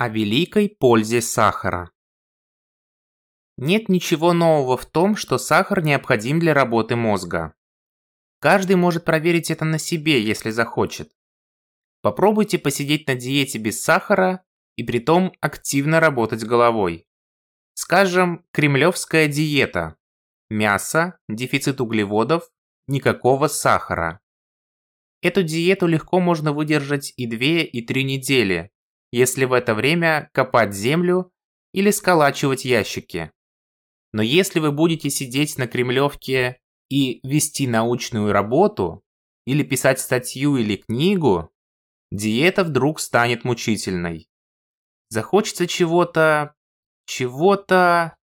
О великой пользе сахара. Нет ничего нового в том, что сахар необходим для работы мозга. Каждый может проверить это на себе, если захочет. Попробуйте посидеть на диете без сахара и притом активно работать головой. Скажем, кремлевская диета. Мясо, дефицит углеводов, никакого сахара. Эту диету легко можно выдержать и 2, и 3 недели, если в это время копать землю или сколачивать ящики. Но если вы будете сидеть на Кремлевке и вести научную работу, или писать статью или книгу, диета вдруг станет мучительной. Захочется чего-то... чего-то...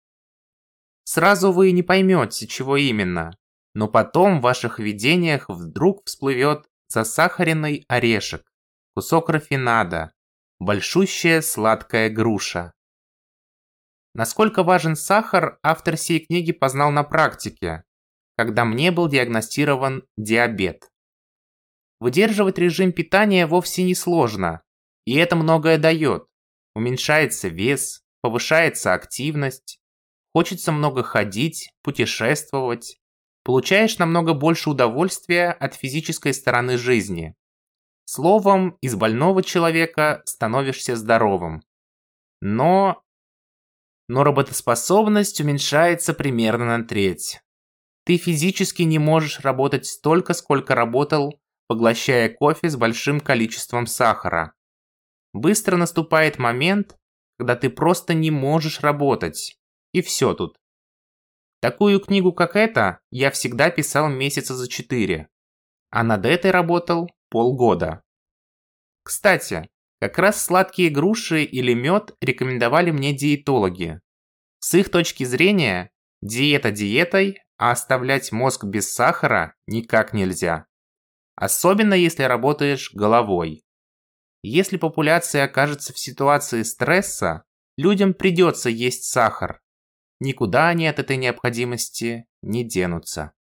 Сразу вы не поймете, чего именно, но потом в ваших видениях вдруг всплывет засахаренный орешек, кусок рафинада, большущая сладкая груша. Насколько важен сахар, автор сей книги познал на практике, когда мне был диагностирован диабет. Выдерживать режим питания вовсе не сложно, и это многое дает. Уменьшается вес, повышается активность, хочется много ходить, путешествовать, получаешь намного больше удовольствия от физической стороны жизни. Словом, из больного человека становишься здоровым. Но... Но работоспособность уменьшается примерно на треть. Ты физически не можешь работать столько, сколько работал, поглощая кофе с большим количеством сахара. Быстро наступает момент, когда ты просто не можешь работать. И все тут. Такую книгу, как эта, я всегда писал месяца за четыре. А над этой работал полгода. Кстати, как раз сладкие груши или мед рекомендовали мне диетологи. С их точки зрения, диета диетой, а оставлять мозг без сахара никак нельзя. Особенно если работаешь головой. Если популяция окажется в ситуации стресса, людям придется есть сахар. Никуда они от этой необходимости не денутся.